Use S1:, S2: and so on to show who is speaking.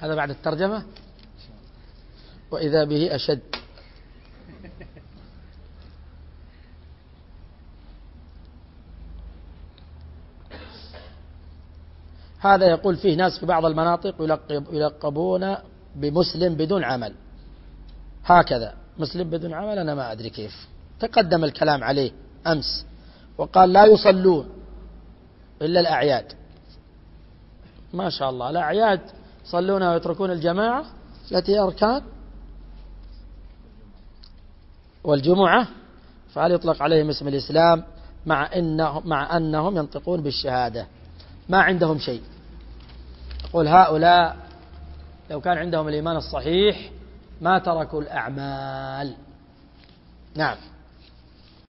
S1: هذا بعد الترجمة؟ وإذا به أشد. هذا يقول فيه ناس في بعض المناطق يلقب يلقبون بمسلم بدون عمل. هكذا. مسلم بدون عمل أنا ما أدري كيف. تقدم الكلام عليه أمس. وقال لا يصلون إلا الأعياد. ما شاء الله. الأعياد يصلون ويتركون الجماعة. التي هي أركان. والجمعة فهل يطلق عليهم اسم الإسلام؟ مع, إنه مع أنهم ينطقون بالشهادة. ما عندهم شيء. يقول هؤلاء لو كان عندهم الإيمان الصحيح ما تركوا الأعمال. نعم.